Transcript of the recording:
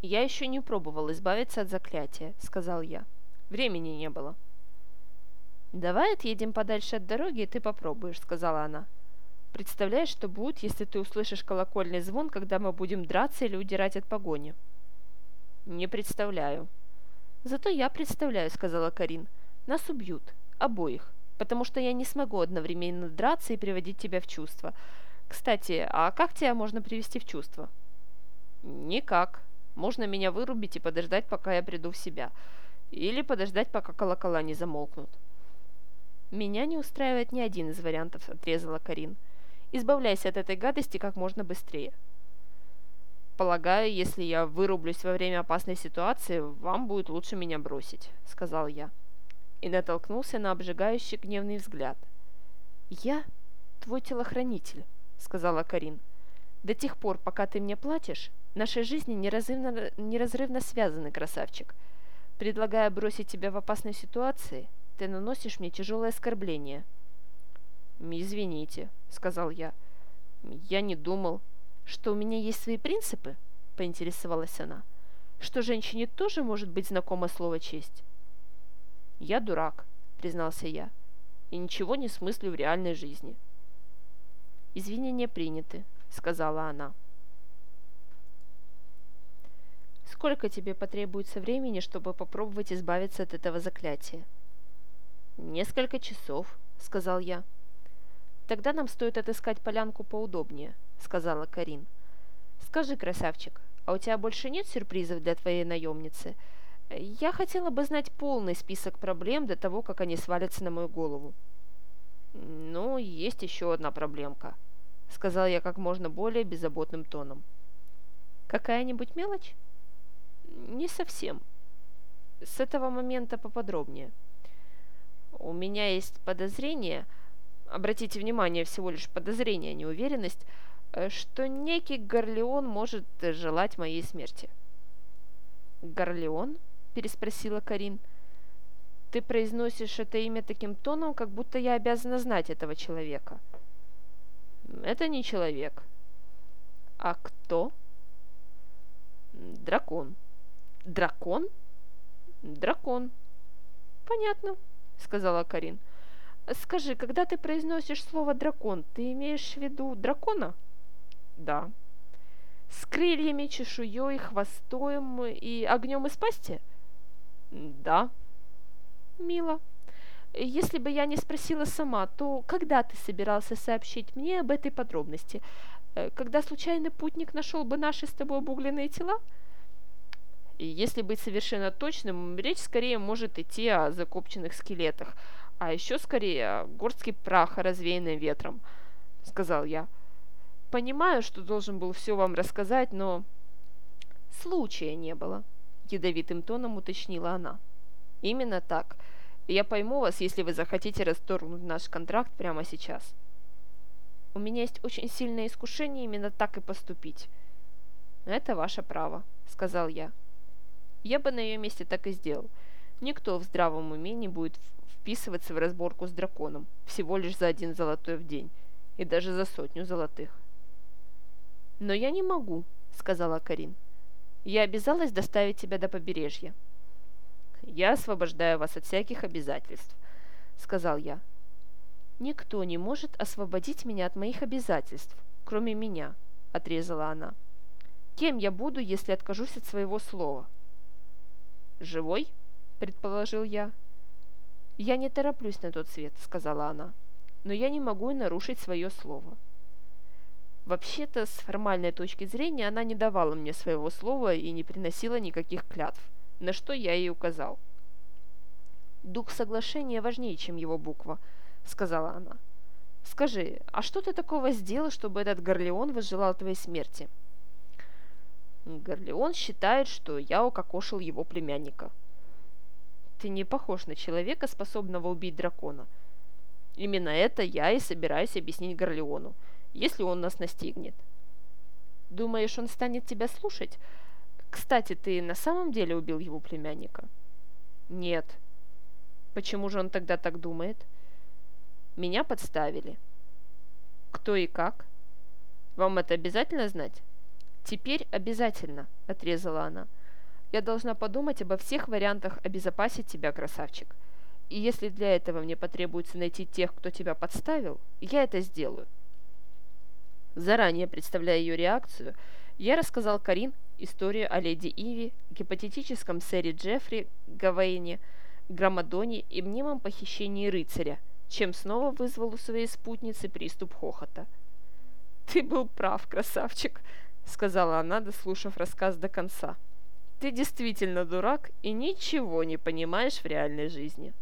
«Я еще не пробовал избавиться от заклятия», — сказал я. «Времени не было». «Давай отъедем подальше от дороги, и ты попробуешь», — сказала она. «Представляешь, что будет, если ты услышишь колокольный звон, когда мы будем драться или удирать от погони?» «Не представляю». «Зато я представляю», — сказала Карин. «Нас убьют. Обоих. Потому что я не смогу одновременно драться и приводить тебя в чувство. Кстати, а как тебя можно привести в чувство?» «Никак. Можно меня вырубить и подождать, пока я приду в себя. Или подождать, пока колокола не замолкнут». «Меня не устраивает ни один из вариантов», — отрезала Карин. «Избавляйся от этой гадости как можно быстрее». «Полагаю, если я вырублюсь во время опасной ситуации, вам будет лучше меня бросить», — сказал я. И натолкнулся на обжигающий гневный взгляд. «Я твой телохранитель», — сказала Карин. «До тех пор, пока ты мне платишь, наши жизни неразрывно, неразрывно связаны, красавчик. Предлагая бросить тебя в опасной ситуации, ты наносишь мне тяжелое оскорбление». «Извините», — сказал я. «Я не думал». «Что у меня есть свои принципы?» — поинтересовалась она. «Что женщине тоже может быть знакомо слово «честь»?» «Я дурак», — признался я, — «и ничего не смыслю в реальной жизни». «Извинения приняты», — сказала она. «Сколько тебе потребуется времени, чтобы попробовать избавиться от этого заклятия?» «Несколько часов», — сказал я. «Тогда нам стоит отыскать полянку поудобнее», — сказала Карин. «Скажи, красавчик, а у тебя больше нет сюрпризов для твоей наемницы? Я хотела бы знать полный список проблем до того, как они свалятся на мою голову». «Ну, есть еще одна проблемка», — сказал я как можно более беззаботным тоном. «Какая-нибудь мелочь?» «Не совсем. С этого момента поподробнее». У меня есть подозрение, обратите внимание, всего лишь подозрение, а не уверенность, э, что некий Горлеон может желать моей смерти. «Горлеон?» – переспросила Карин. «Ты произносишь это имя таким тоном, как будто я обязана знать этого человека». «Это не человек». «А кто?» «Дракон». «Дракон?» «Дракон». «Понятно», — сказала Карин. «Скажи, когда ты произносишь слово «дракон», ты имеешь в виду дракона?» «Да». «С крыльями, чешуей, хвостом и огнем из пасти?» «Да». «Мило. Если бы я не спросила сама, то когда ты собирался сообщить мне об этой подробности? Э, когда случайный путник нашел бы наши с тобой обугленные тела?» И если быть совершенно точным, речь скорее может идти о закопченных скелетах, а еще скорее о горстке праха, развеянной ветром, сказал я. Понимаю, что должен был все вам рассказать, но... Случая не было, ядовитым тоном уточнила она. Именно так. Я пойму вас, если вы захотите расторгнуть наш контракт прямо сейчас. У меня есть очень сильное искушение именно так и поступить. Это ваше право, сказал я. Я бы на ее месте так и сделал. Никто в здравом уме не будет вписываться в разборку с драконом всего лишь за один золотой в день и даже за сотню золотых. «Но я не могу», — сказала Карин. «Я обязалась доставить тебя до побережья». «Я освобождаю вас от всяких обязательств», — сказал я. «Никто не может освободить меня от моих обязательств, кроме меня», — отрезала она. «Кем я буду, если откажусь от своего слова?» «Живой?» – предположил я. «Я не тороплюсь на тот свет», – сказала она. «Но я не могу и нарушить свое слово». Вообще-то, с формальной точки зрения, она не давала мне своего слова и не приносила никаких клятв, на что я ей указал. «Дух соглашения важнее, чем его буква», — сказала она. «Скажи, а что ты такого сделал, чтобы этот Горлеон возжелал твоей смерти?» Горлеон считает, что я укокошил его племянника. Ты не похож на человека, способного убить дракона. Именно это я и собираюсь объяснить Горлеону, если он нас настигнет. Думаешь, он станет тебя слушать? Кстати, ты на самом деле убил его племянника? Нет. Почему же он тогда так думает? Меня подставили. Кто и как? Вам это обязательно знать? «Теперь обязательно», — отрезала она. «Я должна подумать обо всех вариантах обезопасить тебя, красавчик. И если для этого мне потребуется найти тех, кто тебя подставил, я это сделаю». Заранее представляя ее реакцию, я рассказал Карин историю о леди Иви, гипотетическом сэре Джеффри Гавейне, Громадоне и мнимом похищении рыцаря, чем снова вызвал у своей спутницы приступ хохота. «Ты был прав, красавчик», — сказала она, дослушав рассказ до конца. «Ты действительно дурак и ничего не понимаешь в реальной жизни».